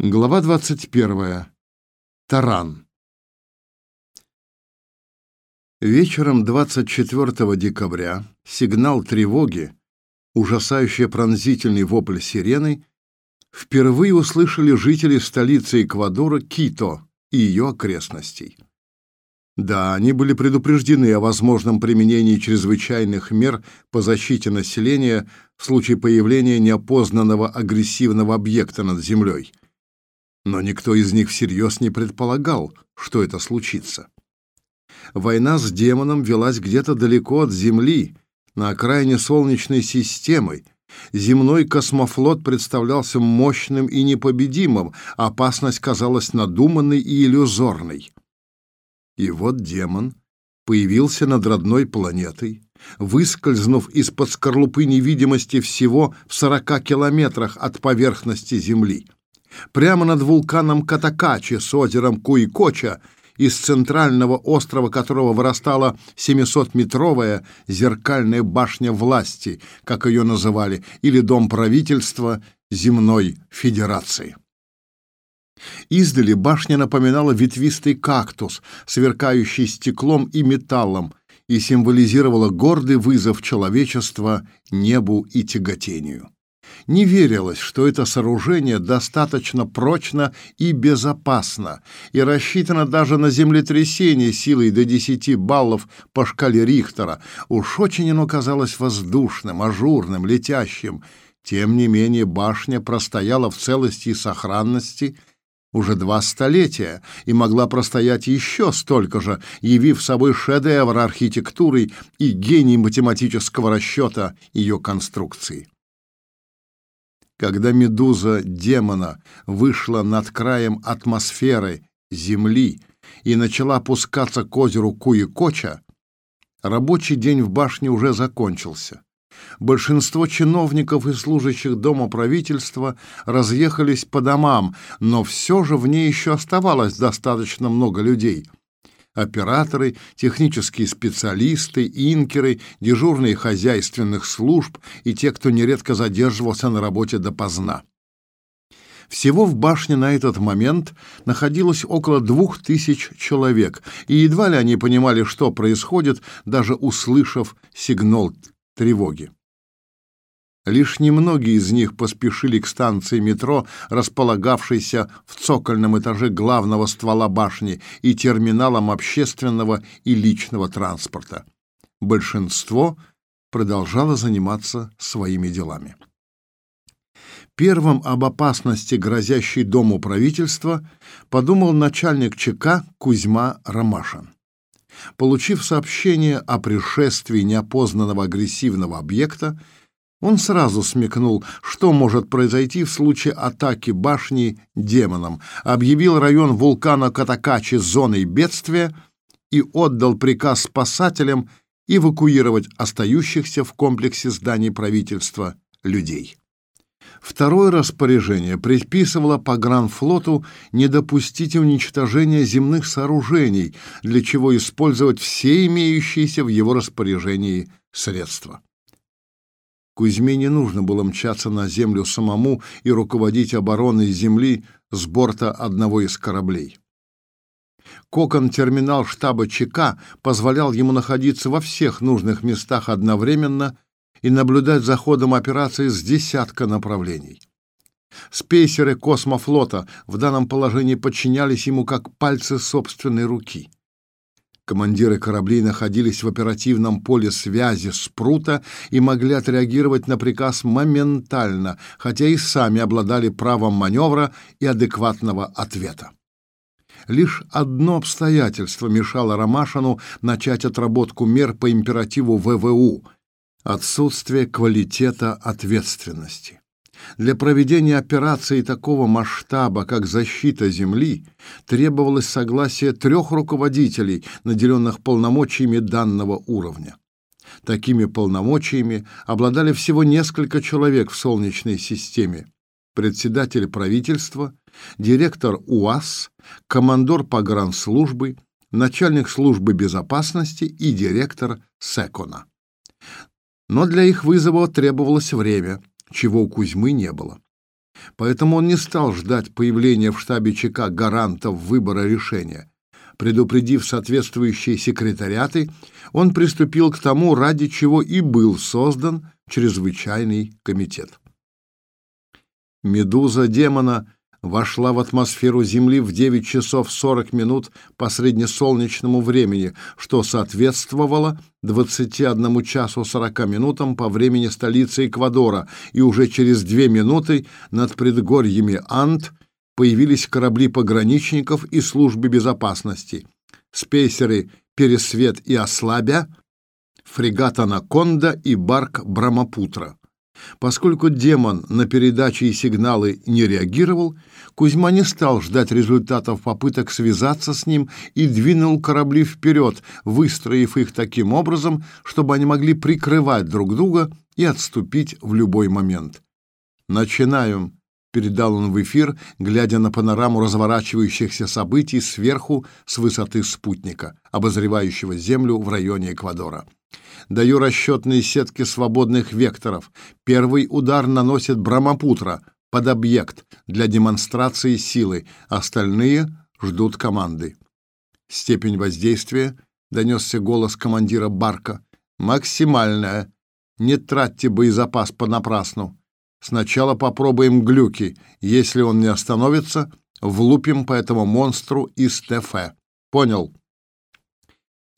Глава 21. Таран. Вечером 24 декабря сигнал тревоги, ужасающий пронзительный вопль сирены, впервые услышали жители столицы Эквадора Кито и ее окрестностей. Да, они были предупреждены о возможном применении чрезвычайных мер по защите населения в случае появления неопознанного агрессивного объекта над землей – но никто из них всерьез не предполагал, что это случится. Война с демоном велась где-то далеко от Земли, на окраине Солнечной системы. Земной космофлот представлялся мощным и непобедимым, опасность казалась надуманной и иллюзорной. И вот демон появился над родной планетой, выскользнув из-под скорлупы невидимости всего в сорока километрах от поверхности Земли прямо над вулканом Катакачи с озером Куикоча, из центрального острова которого вырастала 700-метровая зеркальная башня власти, как ее называли, или дом правительства земной федерации. Издали башня напоминала ветвистый кактус, сверкающий стеклом и металлом, и символизировала гордый вызов человечества небу и тяготению. Не верилось, что это сооружение достаточно прочно и безопасно, и рассчитано даже на землетрясение силой до 10 баллов по шкале Рихтера. Уж очень оно казалось воздушным, ажурным, летящим. Тем не менее башня простояла в целости и сохранности уже два столетия и могла простоять еще столько же, явив собой шедевр архитектуры и гений математического расчета ее конструкции. Когда медуза демона вышла над краем атмосферы Земли и начала опускаться к озеру Куикоча, рабочий день в башне уже закончился. Большинство чиновников и служащих дома правительства разъехались по домам, но все же в ней еще оставалось достаточно много людей — операторы, технические специалисты, инкеры, дежурные хозяйственных служб и те, кто нередко задерживался на работе допоздна. Всего в башне на этот момент находилось около двух тысяч человек, и едва ли они понимали, что происходит, даже услышав сигнал тревоги. Лишь немногие из них поспешили к станции метро, располагавшейся в цокольном этаже главного ствола башни и терминалом общественного и личного транспорта. Большинство продолжало заниматься своими делами. Первым об опасности, грозящей дому правительства, подумал начальник ЧК Кузьма Ромашин. Получив сообщение о пришествии неопознанного агрессивного объекта, он сразу смекнул, что может произойти в случае атаки башни демоном, объявил район вулкана Катакачи зоной бедствия и отдал приказ спасателям эвакуировать остающихся в комплексе зданий правительства людей. Второе распоряжение предписывало погранфлоту не допустить уничтожения земных сооружений, для чего использовать все имеющиеся в его распоряжении средства. Кузьме не нужно было мчаться на землю самому и руководить обороной земли с борта одного из кораблей. Кокон-терминал штаба ЧК позволял ему находиться во всех нужных местах одновременно и наблюдать за ходом операции с десятка направлений. Спейсеры космофлота в данном положении подчинялись ему как пальцы собственной руки. Командиры кораблей находились в оперативном поле связи с Прута и могли отреагировать на приказ моментально, хотя и сами обладали правом маневра и адекватного ответа. Лишь одно обстоятельство мешало Ромашину начать отработку мер по императиву ВВУ — отсутствие квалитета ответственности. Для проведения операции такого масштаба, как защита Земли, требовалось согласие трех руководителей, наделенных полномочиями данного уровня. Такими полномочиями обладали всего несколько человек в Солнечной системе. Председатель правительства, директор УАС, командор погранслужбы, начальник службы безопасности и директор СЭКОНа. Но для их вызова требовалось время – чего у Кузьмы не было. Поэтому он не стал ждать появления в штабе ЧК гарантов выбора решения. Предупредив соответствующие секретариаты, он приступил к тому, ради чего и был создан чрезвычайный комитет. Медуза демона вошла в атмосферу Земли в 9 часов 40 минут по среднесолнечному времени, что соответствовало 21 часу 40 минутам по времени столицы Эквадора, и уже через 2 минуты над предгорьями Анд появились корабли пограничников и службы безопасности, спейсеры «Пересвет» и «Ослабя», фрегат «Анаконда» и барк «Брамапутра». Поскольку демон на передачи и сигналы не реагировал, Кузьма не стал ждать результатов попыток связаться с ним и двинул корабли вперед, выстроив их таким образом, чтобы они могли прикрывать друг друга и отступить в любой момент. «Начинаем», — передал он в эфир, глядя на панораму разворачивающихся событий сверху с высоты спутника, обозревающего Землю в районе Эквадора. Даю расчетные сетки свободных векторов. Первый удар наносит Брамапутра под объект для демонстрации силы. Остальные ждут команды. Степень воздействия, донесся голос командира Барка, максимальная. Не тратьте боезапас понапрасну. Сначала попробуем глюки. Если он не остановится, влупим по этому монстру из ТФ. Понял?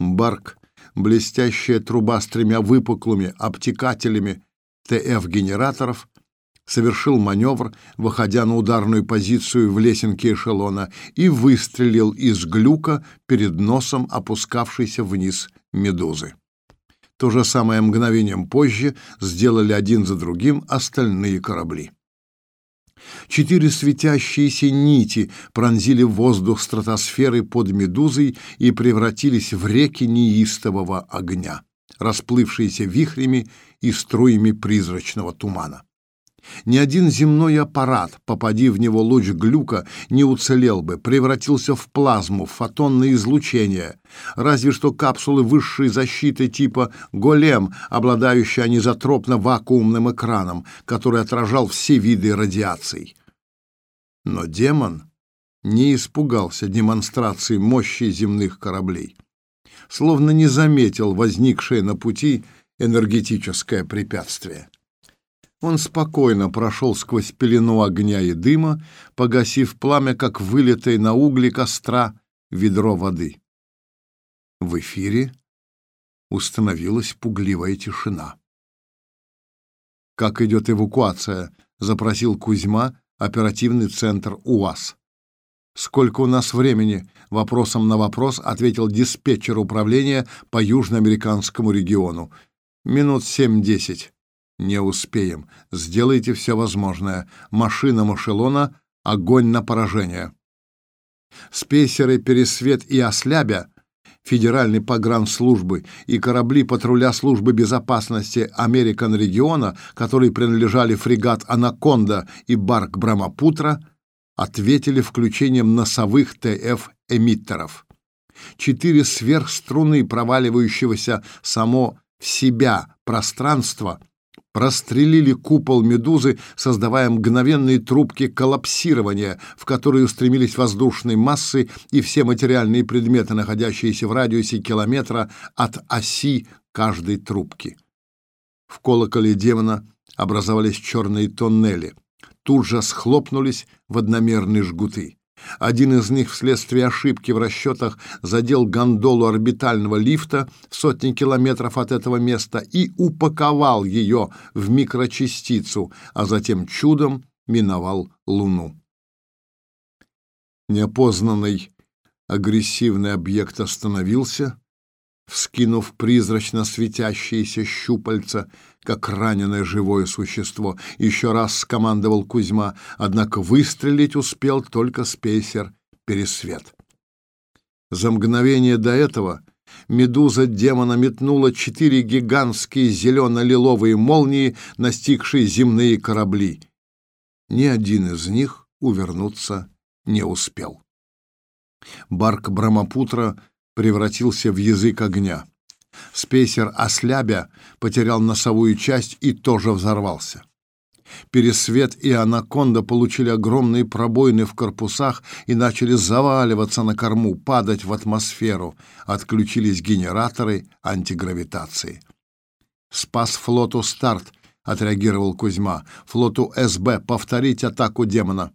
Барк блестящая труба с тремя выпуклыми обтекателями ТФ-генераторов, совершил маневр, выходя на ударную позицию в лесенке эшелона и выстрелил из глюка перед носом опускавшейся вниз медузы. То же самое мгновением позже сделали один за другим остальные корабли. Четыре светящиеся нити пронзили воздух стратосферы под медузой и превратились в реки неистового огня, расплывшиеся вихрями и струями призрачного тумана. Ни один земной аппарат, попади в него луч глюка, не уцелел бы, превратился в плазму, в фотонное излучение. Разве что капсулы высшей защиты типа «Голем», обладающие анизотропно-вакуумным экраном, который отражал все виды радиаций. Но демон не испугался демонстрации мощи земных кораблей. Словно не заметил возникшее на пути энергетическое препятствие. Он спокойно прошел сквозь пелену огня и дыма, погасив пламя, как вылитое на угли костра ведро воды. В эфире установилась пугливая тишина. «Как идет эвакуация?» — запросил Кузьма, оперативный центр УАЗ. «Сколько у нас времени?» — вопросом на вопрос ответил диспетчер управления по южноамериканскому региону. «Минут семь-десять». Не успеем. Сделайте все возможное. Машина Машелона, огонь на поражение. Спейсеры «Пересвет» и «Ослябя» Федеральной погранслужбы и корабли патруля службы безопасности Американ региона, которые принадлежали фрегат «Анаконда» и барк «Брамапутра», ответили включением носовых ТФ-эмиттеров. Четыре сверхструны проваливающегося само в себя пространства прострелили купол медузы, создавая мгновенные трубки коллапсирования, в которые устремились воздушные массы и все материальные предметы, находящиеся в радиусе километра от оси каждой трубки. В колоколе демона образовались черные тоннели. Тут же схлопнулись в одномерные жгуты. Один из них вследствие ошибки в расчетах задел гондолу орбитального лифта сотни километров от этого места и упаковал ее в микрочастицу, а затем чудом миновал Луну. Неопознанный агрессивный объект остановился, вскинув призрачно светящиеся щупальца, как раненое живое существо. Еще раз скомандовал Кузьма, однако выстрелить успел только спейсер Пересвет. За мгновение до этого медуза демона метнула четыре гигантские зелено-лиловые молнии, настигшие земные корабли. Ни один из них увернуться не успел. Барк Брамапутра превратился в язык огня. Спейсер Ослябя потерял носовую часть и тоже взорвался. Пересвет и Анаконда получили огромные пробоины в корпусах и начали заваливаться на корму, падать в атмосферу. Отключились генераторы антигравитации. «Спас флоту старт», — отреагировал Кузьма. «Флоту СБ повторить атаку демона».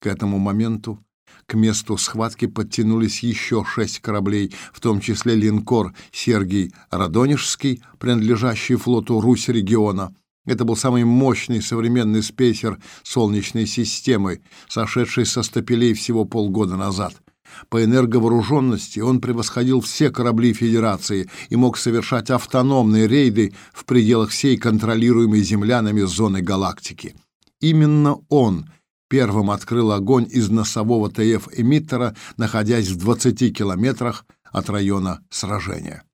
К этому моменту к месту схватки подтянулись еще шесть кораблей, в том числе линкор Сергий Радонежский, принадлежащий флоту Русь-региона. Это был самый мощный современный спейсер Солнечной системы, сошедший со стапелей всего полгода назад. По энерговооруженности он превосходил все корабли Федерации и мог совершать автономные рейды в пределах всей контролируемой землянами зоны галактики. Именно он — первым открыл огонь из носового ТФ-эмиттера, находясь в 20 километрах от района сражения.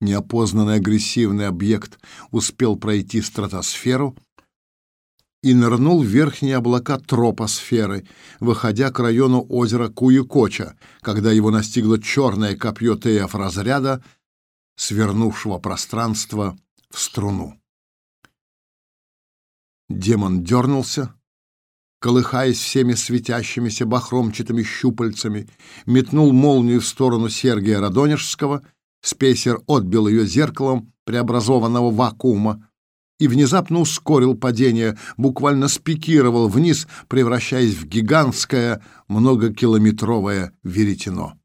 Неопознанный агрессивный объект успел пройти стратосферу и нырнул в верхние облака тропосферы, выходя к району озера Куякоча, когда его настигло черное копье ТФ-разряда, свернувшего пространство в струну. Демон дернулся, колыхаясь всеми светящимися бахромчатыми щупальцами, метнул молнию в сторону Сергия Радонежского, спейсер отбил ее зеркалом преобразованного вакуума и внезапно ускорил падение, буквально спикировал вниз, превращаясь в гигантское многокилометровое веретено.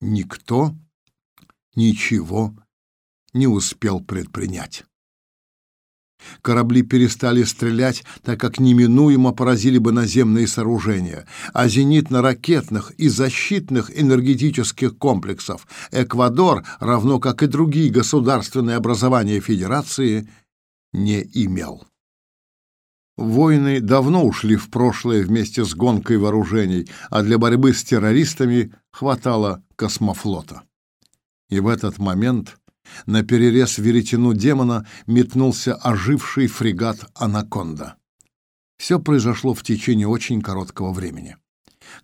Никто ничего не успел предпринять. Корабли перестали стрелять, так как неминуемо поразили бы наземные сооружения, а зенитно-ракетных и защитных энергетических комплексов Эквадор, равно как и другие государственные образования Федерации, не имел. Войны давно ушли в прошлое вместе с гонкой вооружений, а для борьбы с террористами хватало космофлота. И в этот момент на перерез веретену демона метнулся оживший фрегат «Анаконда». Все произошло в течение очень короткого времени.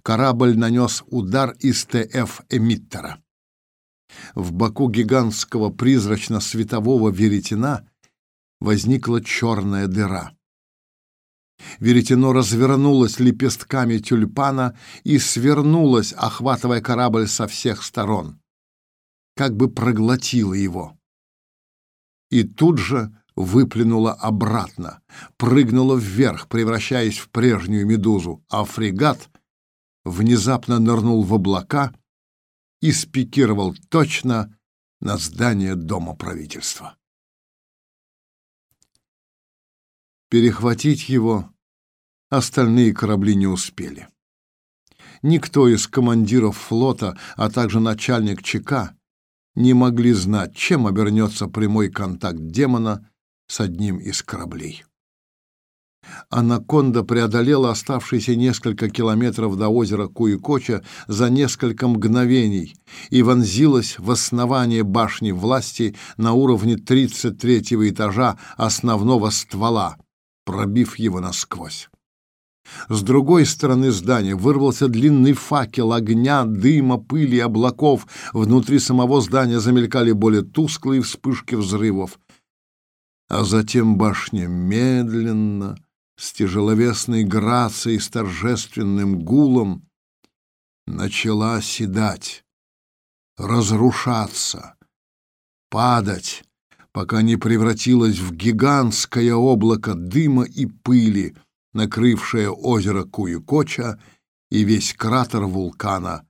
Корабль нанес удар из ТФ-эмиттера. В боку гигантского призрачно-светового веретена возникла черная дыра. Веретено развернулось лепестками тюльпана и свернулось, охватывая корабль со всех сторон как бы проглотила его. И тут же выплюнула обратно, прыгнула вверх, превращаясь в прежнюю медузу, а фрегат внезапно нырнул в облака и спикировал точно на здание Дома правительства. Перехватить его остальные корабли не успели. Никто из командиров флота, а также начальник ЧК не могли знать, чем обернется прямой контакт демона с одним из кораблей. Анаконда преодолела оставшиеся несколько километров до озера Куикоча за несколько мгновений и вонзилась в основание башни власти на уровне 33-го этажа основного ствола, пробив его насквозь. С другой стороны здания вырвался длинный факел огня, дыма, пыли и облаков. Внутри самого здания замелькали более тусклые вспышки взрывов. А затем башня медленно, с тяжеловесной грацией, с торжественным гулом, начала оседать, разрушаться, падать, пока не превратилась в гигантское облако дыма и пыли — накрывшее озеро Куюкоча и весь кратер вулкана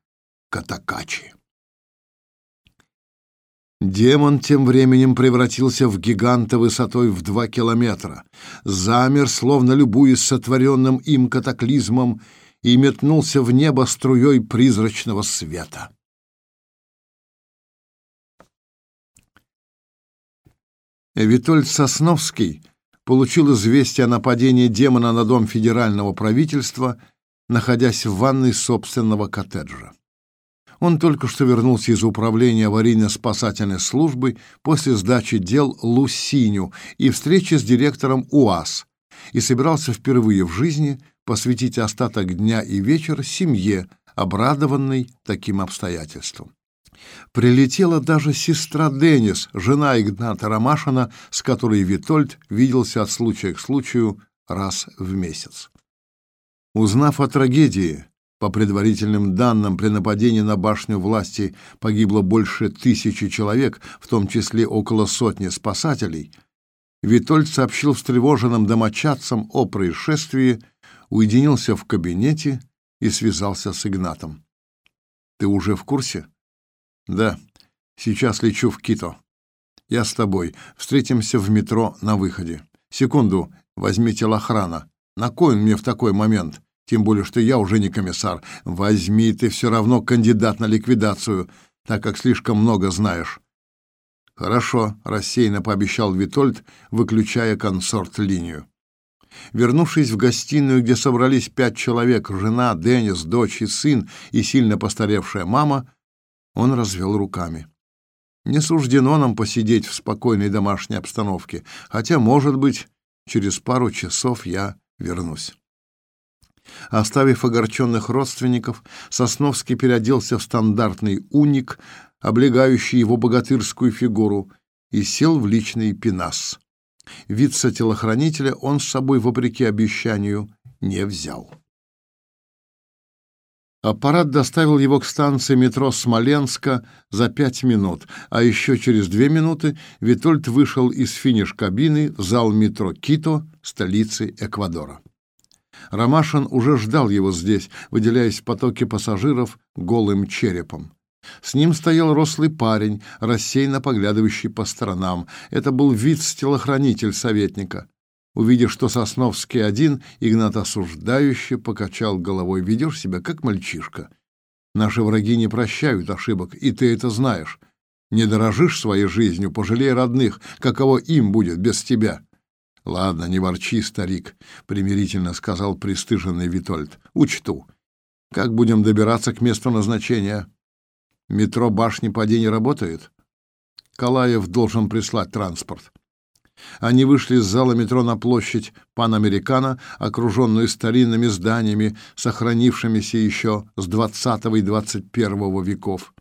Катакачи. Демон тем временем превратился в гиганта высотой в два километра, замер, словно любуясь сотворенным им катаклизмом, и метнулся в небо струей призрачного света. Витольд Сосновский получил известие о нападении демона на дом федерального правительства, находясь в ванной собственного коттеджа. Он только что вернулся из управления аварийно-спасательной службы после сдачи дел Лусиню и встречи с директором УАЗ и собирался впервые в жизни посвятить остаток дня и вечера семье, обрадованной таким обстоятельством. Прилетела даже сестра Денис, жена Игната Ромашина, с которой Витольд виделся от случая к случаю раз в месяц. Узнав о трагедии, по предварительным данным, при нападении на башню власти погибло больше тысячи человек, в том числе около сотни спасателей. Витольд сообщил встревоженным домочадцам о происшествии, уединился в кабинете и связался с Игнатом. «Ты уже в курсе?» «Да. Сейчас лечу в Кито. Я с тобой. Встретимся в метро на выходе. Секунду, возьми телохрана. На кой он мне в такой момент?» Тем более, что я уже не комиссар. Возьми, ты все равно кандидат на ликвидацию, так как слишком много знаешь. Хорошо, рассеянно пообещал Витольд, выключая консорт-линию. Вернувшись в гостиную, где собрались пять человек, жена, Денис, дочь и сын, и сильно постаревшая мама, он развел руками. Не суждено нам посидеть в спокойной домашней обстановке, хотя, может быть, через пару часов я вернусь. Оставив огорченных родственников, Сосновский переоделся в стандартный уник, облегающий его богатырскую фигуру, и сел в личный пенас. Вице-телохранителя он с собой, вопреки обещанию, не взял. Аппарат доставил его к станции метро Смоленска за пять минут, а еще через две минуты Витольд вышел из финиш-кабины в зал метро Кито, столицы Эквадора. Ромашин уже ждал его здесь, выделяясь в потоке пассажиров голым черепом. С ним стоял рослый парень, рассеянно поглядывающий по сторонам. Это был вице-телохранитель советника. Увидев, что Сосновский один, Игнат осуждающе покачал головой. «Ведешь себя, как мальчишка. Наши враги не прощают ошибок, и ты это знаешь. Не дорожишь своей жизнью, пожалей родных, каково им будет без тебя». Ладно, не ворчи, старик, примирительно сказал пристыженный Витольд. Учту. Как будем добираться к месту назначения? Метро башни по день работает? Калаев должен прислать транспорт. Они вышли из зала метро на площадь Панамерикана, окруженную старинными зданиями, сохранившимися еще с 20 и 21 веков.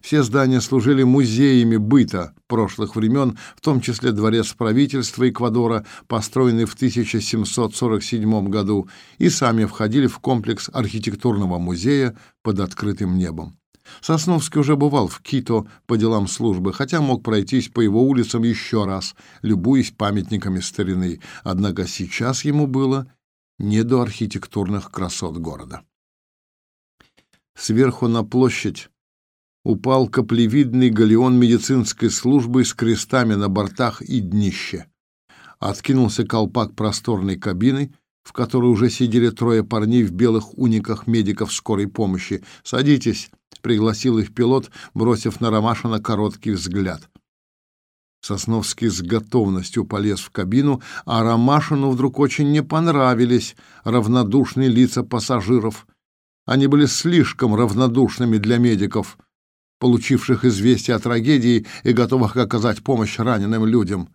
Все здания служили музеями быта прошлых времен, в том числе дворец правительства Эквадора, построенный в 1747 году, и сами входили в комплекс архитектурного музея под открытым небом. Сосновский уже бывал в Кито по делам службы, хотя мог пройтись по его улицам еще раз, любуясь памятниками старины, однако сейчас ему было не до архитектурных красот города. Сверху на площадь упал каплевидный галеон медицинской службы с крестами на бортах и днище. Откинулся колпак просторной кабины, в которой уже сидели трое парней в белых униках медиков скорой помощи. «Садитесь», — пригласил их пилот, бросив на Ромашина короткий взгляд. Сосновский с готовностью полез в кабину, а Ромашину вдруг очень не понравились равнодушные лица пассажиров. Они были слишком равнодушными для медиков — получивших известие о трагедии и готовых оказать помощь раненым людям.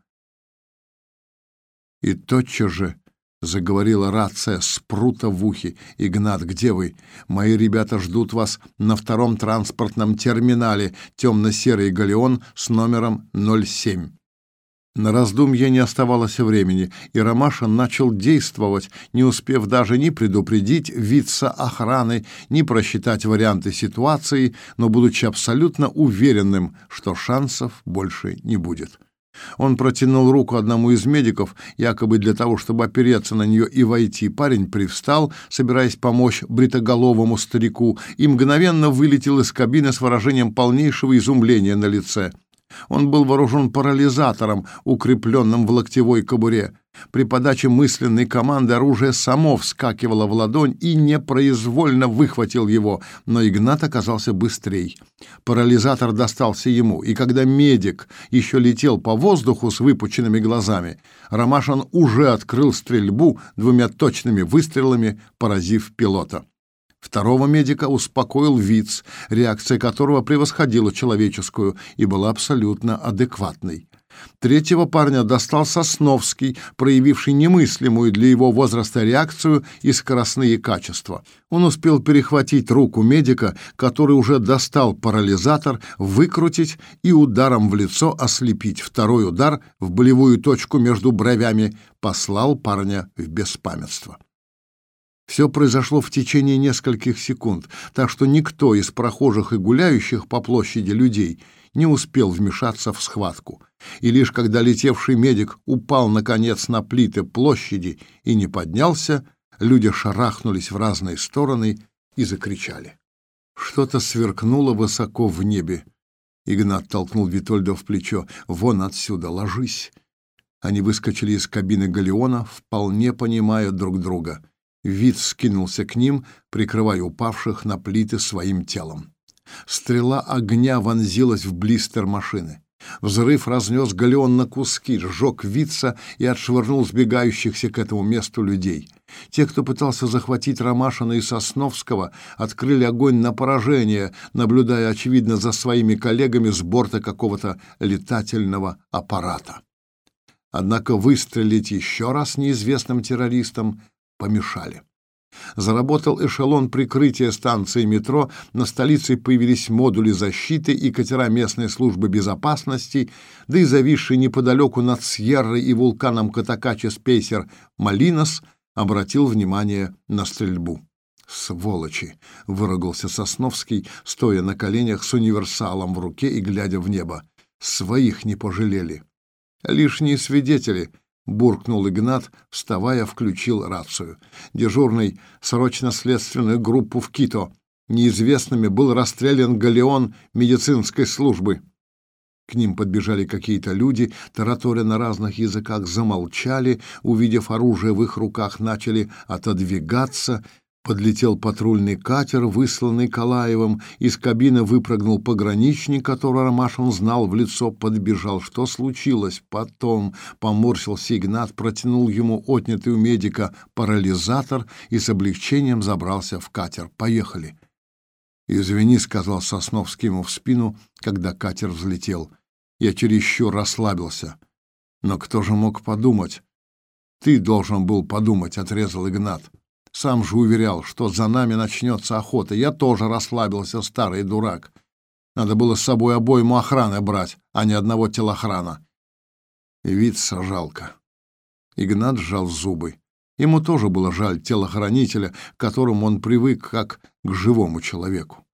И тотчас же заговорила рация спрута в ухе. «Игнат, где вы? Мои ребята ждут вас на втором транспортном терминале, темно-серый галеон с номером 07». На раздумье не оставалось времени, и Ромашин начал действовать, не успев даже ни предупредить вица охраны, ни просчитать варианты ситуации, но будучи абсолютно уверенным, что шансов больше не будет. Он протянул руку одному из медиков, якобы для того, чтобы опереться на нее и войти. Парень привстал, собираясь помочь бритоголовому старику, и мгновенно вылетел из кабины с выражением полнейшего изумления на лице — он был вооружен парализатором, укрепленным в локтевой кобуре. При подаче мысленной команды оружие само вскакивало в ладонь и непроизвольно выхватил его, но Игнат оказался быстрей. Парализатор достался ему, и когда медик еще летел по воздуху с выпученными глазами, Ромашин уже открыл стрельбу двумя точными выстрелами, поразив пилота. Второго медика успокоил Виц, реакция которого превосходила человеческую и была абсолютно адекватной. Третьего парня достал Сосновский, проявивший немыслимую для его возраста реакцию и скоростные качества. Он успел перехватить руку медика, который уже достал парализатор, выкрутить и ударом в лицо ослепить. Второй удар в болевую точку между бровями послал парня в беспамятство. Все произошло в течение нескольких секунд, так что никто из прохожих и гуляющих по площади людей не успел вмешаться в схватку. И лишь когда летевший медик упал, наконец, на плиты площади и не поднялся, люди шарахнулись в разные стороны и закричали. Что-то сверкнуло высоко в небе. Игнат толкнул Витольда в плечо. «Вон отсюда, ложись!» Они выскочили из кабины галеона, вполне понимая друг друга. Вид скинулся к ним, прикрывая упавших на плиты своим телом. Стрела огня вонзилась в блистер машины. Взрыв разнес галеон на куски, сжег Вица и отшвырнул сбегающихся к этому месту людей. Те, кто пытался захватить Ромашина и Сосновского, открыли огонь на поражение, наблюдая, очевидно, за своими коллегами с борта какого-то летательного аппарата. Однако выстрелить еще раз неизвестным террористам помешали. Заработал эшелон прикрытия станции метро, на столице появились модули защиты и катера местной службы безопасности, да и зависший неподалеку над Сьеррой и вулканом Катакачи спейсер «Малинос» обратил внимание на стрельбу. «Сволочи!» — выругался Сосновский, стоя на коленях с универсалом в руке и глядя в небо. «Своих не пожалели!» «Лишние свидетели!» Буркнул Игнат, вставая, включил рацию. Дежурный срочно-следственную группу в Кито. Неизвестными был расстрелян галеон медицинской службы. К ним подбежали какие-то люди, тараторя на разных языках, замолчали, увидев оружие в их руках, начали отодвигаться, Подлетел патрульный катер, высланный Калаевым. Из кабины выпрыгнул пограничник, которого Ромашин знал в лицо, подбежал. Что случилось? Потом поморщился Игнат, протянул ему отнятый у медика парализатор и с облегчением забрался в катер. «Поехали!» «Извини», — сказал Сосновский ему в спину, когда катер взлетел. «Я чересчур расслабился». «Но кто же мог подумать?» «Ты должен был подумать», — отрезал Игнат. Сам же уверял, что за нами начнется охота. Я тоже расслабился, старый дурак. Надо было с собой обойму охраны брать, а не одного телохрана. Вид жалко. Игнат сжал зубы. Ему тоже было жаль телохранителя, к которому он привык как к живому человеку.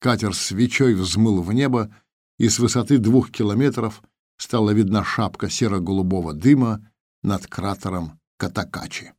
Катер свечой взмыл в небо, и с высоты двух километров стала видна шапка серо-голубого дыма над кратером Катакачи.